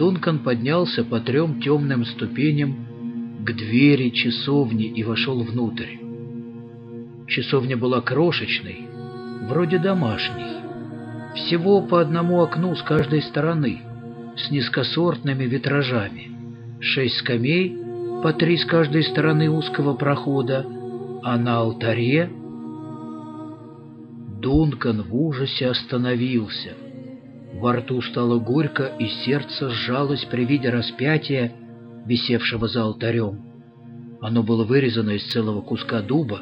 Дункан поднялся по трем темным ступеням к двери часовни и вошел внутрь. Часовня была крошечной, вроде домашней. Всего по одному окну с каждой стороны, с низкосортными витражами. Шесть скамей, по три с каждой стороны узкого прохода, а на алтаре... Дункан в ужасе остановился. Во рту стало горько, и сердце сжалось при виде распятия, висевшего за алтарем. Оно было вырезано из целого куска дуба,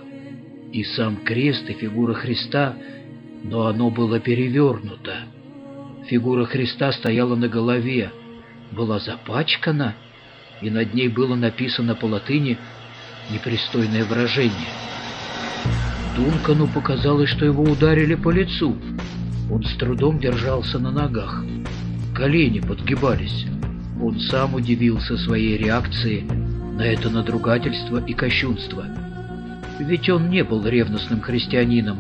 и сам крест и фигура Христа, но оно было перевернуто. Фигура Христа стояла на голове, была запачкана, и над ней было написано по латыни непристойное выражение. Дункану показалось, что его ударили по лицу. Он с трудом держался на ногах. Колени подгибались. Он сам удивился своей реакции на это надругательство и кощунство. Ведь он не был ревностным христианином,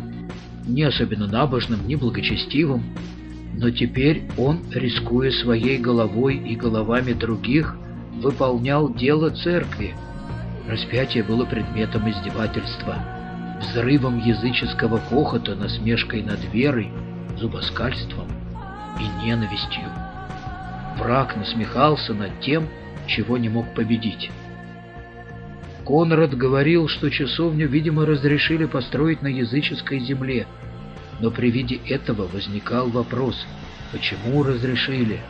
не особенно набожным, не благочестивым, но теперь он, рискуя своей головой и головами других, выполнял дело церкви. Распятие было предметом издевательства, взрывом языческого хохота, насмешкой над верой, зубоскальством и ненавистью. Враг насмехался над тем, чего не мог победить. Конрад говорил, что часовню, видимо, разрешили построить на языческой земле, но при виде этого возникал вопрос, почему разрешили?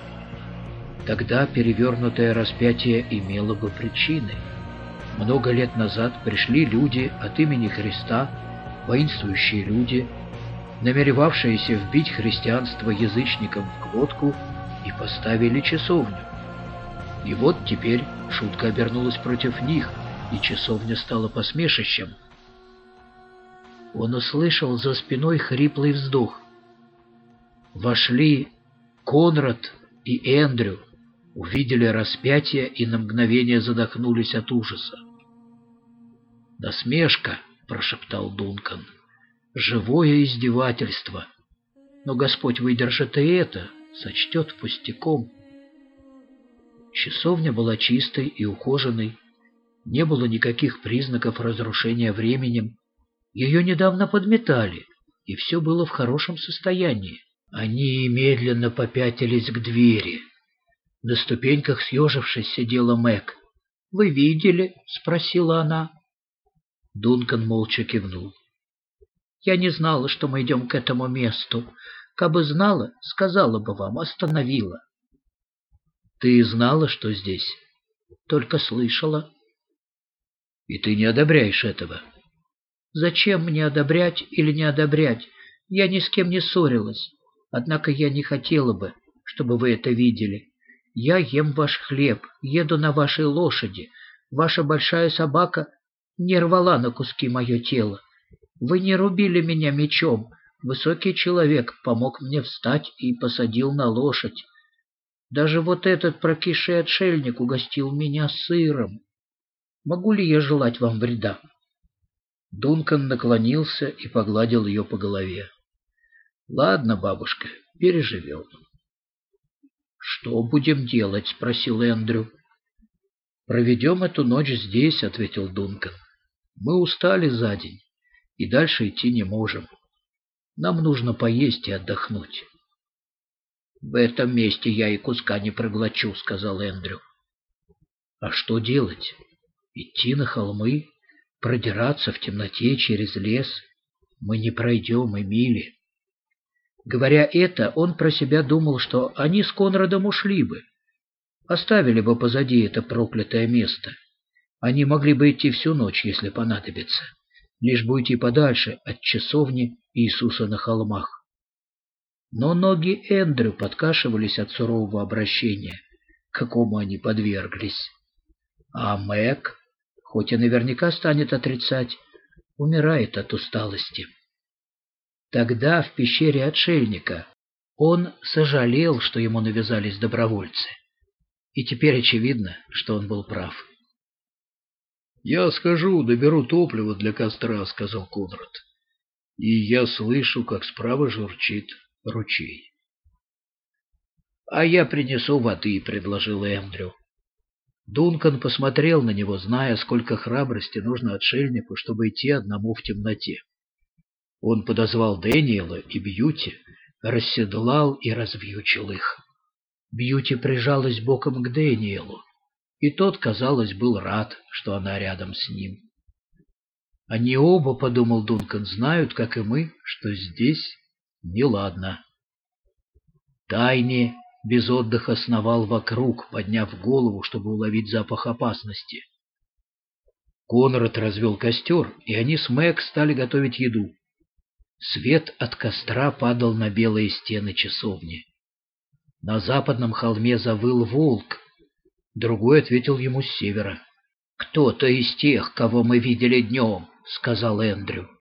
Тогда перевернутое распятие имело бы причины. Много лет назад пришли люди от имени Христа, воинствующие люди, намеревавшиеся вбить христианство язычникам в глотку и поставили часовню. И вот теперь шутка обернулась против них, и часовня стала посмешищем. Он услышал за спиной хриплый вздох. Вошли Конрад и Эндрю, увидели распятие и на мгновение задохнулись от ужаса. «Насмешка!» — прошептал Дункан. «Живое издевательство! Но Господь выдержит и это, сочтет пустяком». Часовня была чистой и ухоженной, не было никаких признаков разрушения временем. Ее недавно подметали, и все было в хорошем состоянии. Они медленно попятились к двери. На ступеньках съежившись сидела Мэг. «Вы видели?» — спросила она. Дункан молча кивнул. «Я не знала, что мы идем к этому месту. Кабы знала, сказала бы вам, остановила». «Ты знала, что здесь?» «Только слышала». «И ты не одобряешь этого?» «Зачем мне одобрять или не одобрять? Я ни с кем не ссорилась. Однако я не хотела бы, чтобы вы это видели. Я ем ваш хлеб, еду на вашей лошади. Ваша большая собака не рвала на куски мое тело. Вы не рубили меня мечом. Высокий человек помог мне встать и посадил на лошадь. Даже вот этот прокисший отшельник угостил меня сыром. Могу ли я желать вам вреда?» Дункан наклонился и погладил ее по голове. «Ладно, бабушка, переживем». «Что будем делать?» — спросил Эндрю. «Проведем эту ночь здесь», — ответил Дункан. «Мы устали за день и дальше идти не можем. Нам нужно поесть и отдохнуть». «В этом месте я и куска не проглочу», — сказал Эндрю. «А что делать? Идти на холмы, продираться в темноте через лес? Мы не пройдем и мили». Говоря это, он про себя думал, что они с Конрадом ушли бы, оставили бы позади это проклятое место. Они могли бы идти всю ночь, если понадобится, лишь бы уйти подальше от часовни Иисуса на холмах. Но ноги Эндрю подкашивались от сурового обращения, какому они подверглись. А Мэг, хоть и наверняка станет отрицать, умирает от усталости. Тогда в пещере отшельника он сожалел, что ему навязались добровольцы. И теперь очевидно, что он был прав. «Я скажу, доберу топливо для костра», — сказал Конрад. «И я слышу, как справа журчит ручей». «А я принесу воды», — предложил Эндрю. Дункан посмотрел на него, зная, сколько храбрости нужно отшельнику, чтобы идти одному в темноте. Он подозвал Дэниела и Бьюти, расседлал и развьючил их. Бьюти прижалась боком к Дэниелу, и тот, казалось, был рад, что она рядом с ним. Они оба, — подумал Дункан, — знают, как и мы, что здесь неладно. Тайне без отдыха сновал вокруг, подняв голову, чтобы уловить запах опасности. Конрад развел костер, и они с Мэг стали готовить еду. Свет от костра падал на белые стены часовни. На западном холме завыл волк, другой ответил ему с севера. «Кто-то из тех, кого мы видели днем», — сказал Эндрю.